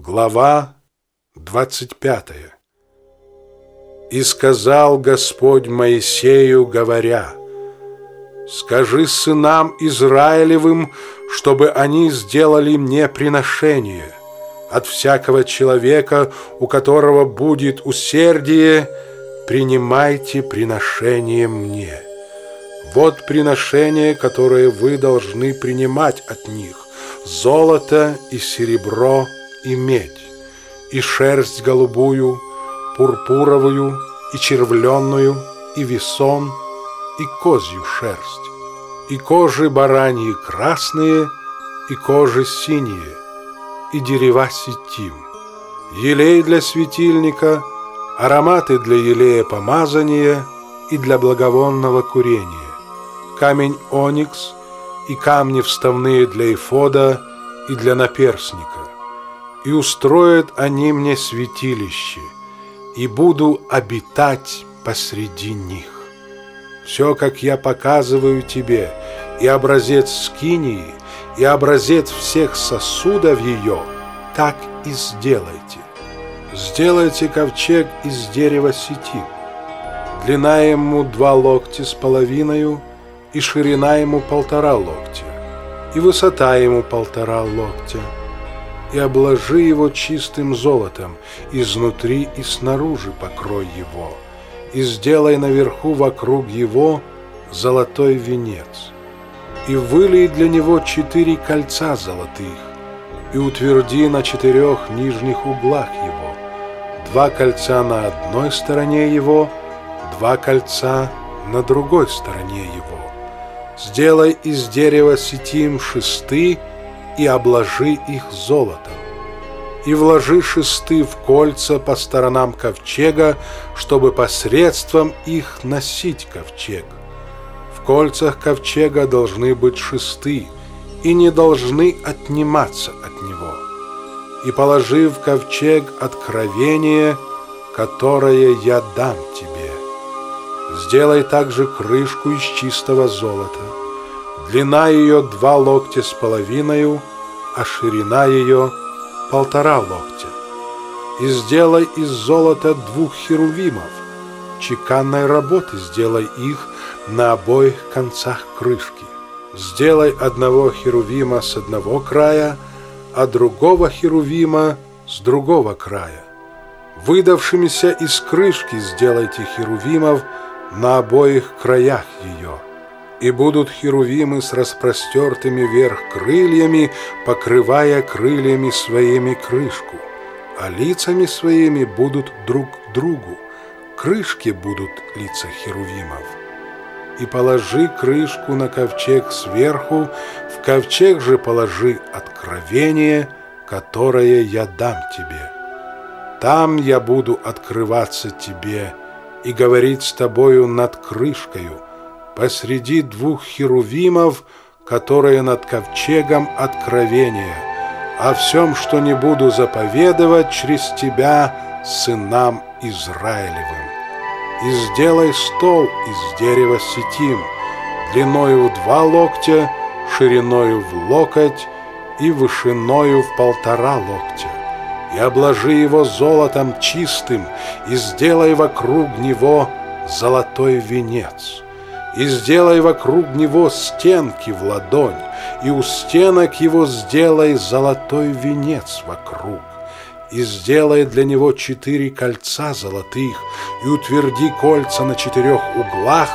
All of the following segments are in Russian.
Глава 25 «И сказал Господь Моисею, говоря, «Скажи сынам Израилевым, чтобы они сделали мне приношение. От всякого человека, у которого будет усердие, принимайте приношение мне. Вот приношение, которое вы должны принимать от них, золото и серебро – и медь, и шерсть голубую, пурпуровую, и червленную, и весон, и козью шерсть, и кожи бараньи красные, и кожи синие, и дерева сетим, елей для светильника, ароматы для елея помазания и для благовонного курения, камень оникс и камни вставные для эфода и для наперсника, и устроят они мне святилище, и буду обитать посреди них. Все, как я показываю тебе, и образец скинии, и образец всех сосудов ее, так и сделайте. Сделайте ковчег из дерева сети. Длина ему два локтя с половиною, и ширина ему полтора локтя, и высота ему полтора локтя и обложи его чистым золотом, изнутри и снаружи покрой его, и сделай наверху вокруг его золотой венец, и вылей для него четыре кольца золотых, и утверди на четырех нижних углах его, два кольца на одной стороне его, два кольца на другой стороне его. Сделай из дерева сетим шесты, и обложи их золотом. И вложи шесты в кольца по сторонам ковчега, чтобы посредством их носить ковчег. В кольцах ковчега должны быть шесты, и не должны отниматься от него. И положи в ковчег откровение, которое я дам тебе. Сделай также крышку из чистого золота. Длина ее два локтя с половиной, а ширина ее полтора локтя. И сделай из золота двух херувимов, чеканной работы сделай их на обоих концах крышки. Сделай одного херувима с одного края, а другого херувима с другого края. Выдавшимися из крышки сделайте херувимов на обоих краях ее и будут херувимы с распростертыми вверх крыльями, покрывая крыльями своими крышку, а лицами своими будут друг к другу, крышки будут лица херувимов. И положи крышку на ковчег сверху, в ковчег же положи откровение, которое я дам тебе. Там я буду открываться тебе и говорить с тобою над крышкою, посреди двух херувимов, которые над ковчегом откровения, о всем, что не буду заповедовать через тебя сынам Израилевым. И сделай стол из дерева сетим, длиною в два локтя, шириною в локоть и вышиною в полтора локтя. И обложи его золотом чистым, и сделай вокруг него золотой венец и сделай вокруг него стенки в ладонь, и у стенок его сделай золотой венец вокруг, и сделай для него четыре кольца золотых, и утверди кольца на четырех углах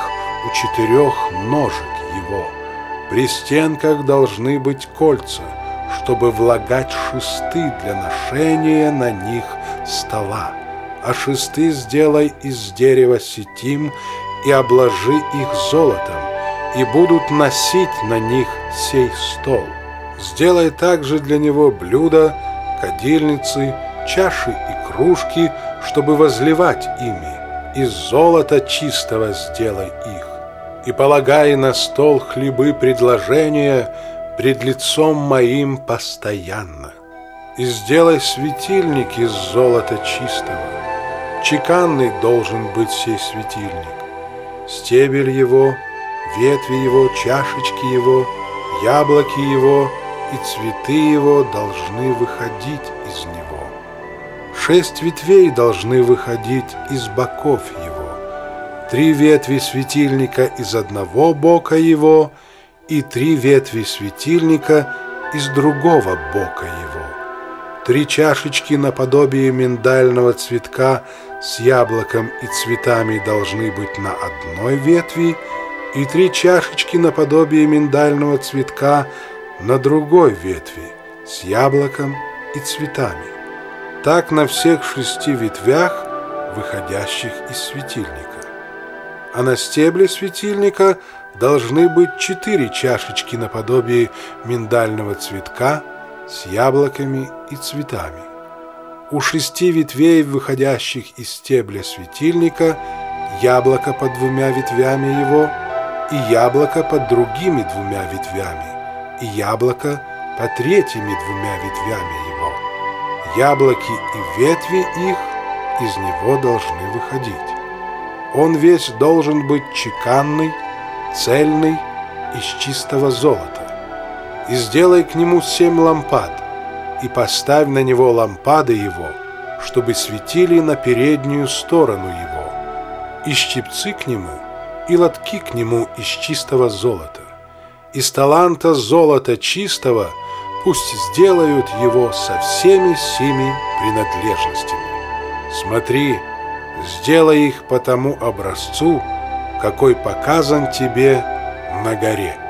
у четырех ножек его. При стенках должны быть кольца, чтобы влагать шесты для ношения на них стола, а шесты сделай из дерева сетим и обложи их золотом, и будут носить на них сей стол. Сделай также для него блюда, кадильницы, чаши и кружки, чтобы возливать ими. Из золота чистого сделай их. И полагай на стол хлебы предложения пред лицом моим постоянно. И сделай светильник из золота чистого. Чеканный должен быть сей светильник стебель его, ветви его, чашечки его, яблоки его и цветы его должны выходить из него. Шесть ветвей должны выходить из боков его, три ветви светильника из одного бока его и три ветви светильника из другого бока его. Три чашечки наподобие миндального цветка с яблоком и цветами должны быть на одной ветви, и три чашечки наподобие миндального цветка на другой ветви с яблоком и цветами. Так на всех шести ветвях, выходящих из светильника. А на стебле светильника должны быть четыре чашечки наподобие миндального цветка с яблоками и цветами. У шести ветвей, выходящих из стебля светильника, яблоко под двумя ветвями его и яблоко под другими двумя ветвями, и яблоко под третьими двумя ветвями его. Яблоки и ветви их из него должны выходить. Он весь должен быть чеканный, цельный, из чистого золота. И сделай к нему семь лампад, и поставь на него лампады его, чтобы светили на переднюю сторону его, и щипцы к нему, и лотки к нему из чистого золота. Из таланта золота чистого пусть сделают его со всеми семи принадлежностями. Смотри, сделай их по тому образцу, какой показан тебе на горе.